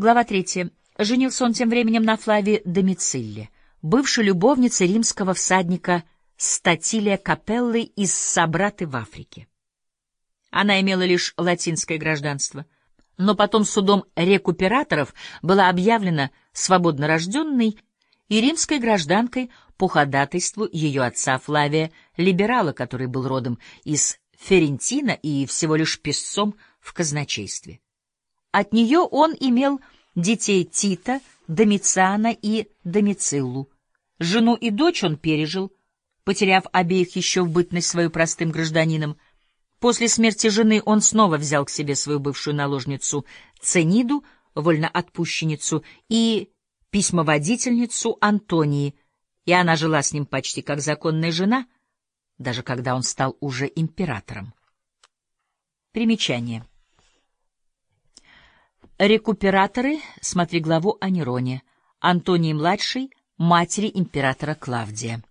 Глава третья. Женился он тем временем на Флаве Домицилле, бывшей любовнице римского всадника Статилия Капеллы из Собраты в Африке. Она имела лишь латинское гражданство, но потом судом рекуператоров была объявлена свободно рожденной и римской гражданкой по ходатайству ее отца Флавия Либерала, который был родом из Ферентина и всего лишь песцом в казначействе. От нее он имел детей Тита, Домициана и Домициллу. Жену и дочь он пережил, потеряв обеих еще в бытность свою простым гражданином. После смерти жены он снова взял к себе свою бывшую наложницу Цениду, вольноотпущенницу, и письмоводительницу Антонии, и она жила с ним почти как законная жена, даже когда он стал уже императором. Примечание. Рекуператоры, смотри главу о Нероне, Антонии-младшей, матери императора Клавдия.